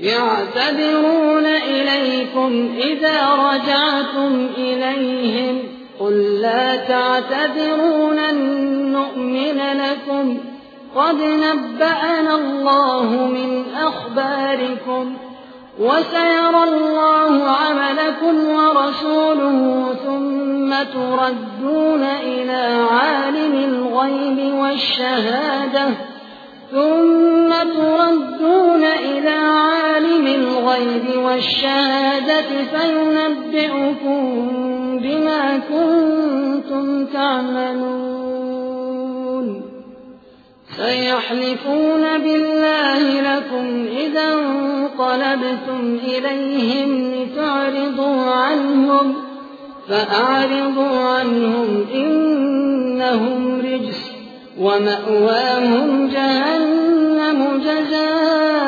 يعتذرون إليكم إذا رجعتم إليهم قل لا تعتذروا لن نؤمن لكم قد نبأنا الله من أخباركم وسيرى الله عملكم ورسوله ثم تردون إلى عالم الغيب والشهادة ثم تردون الغيب والشهادة فينبئكم بما كنتم تعملون. سيحلفون بالله لكم إذا انقلبتم إليهم لتعرضوا عنهم فأعرضوا عنهم إنهم رجس ومأواهم جهنم جزاء.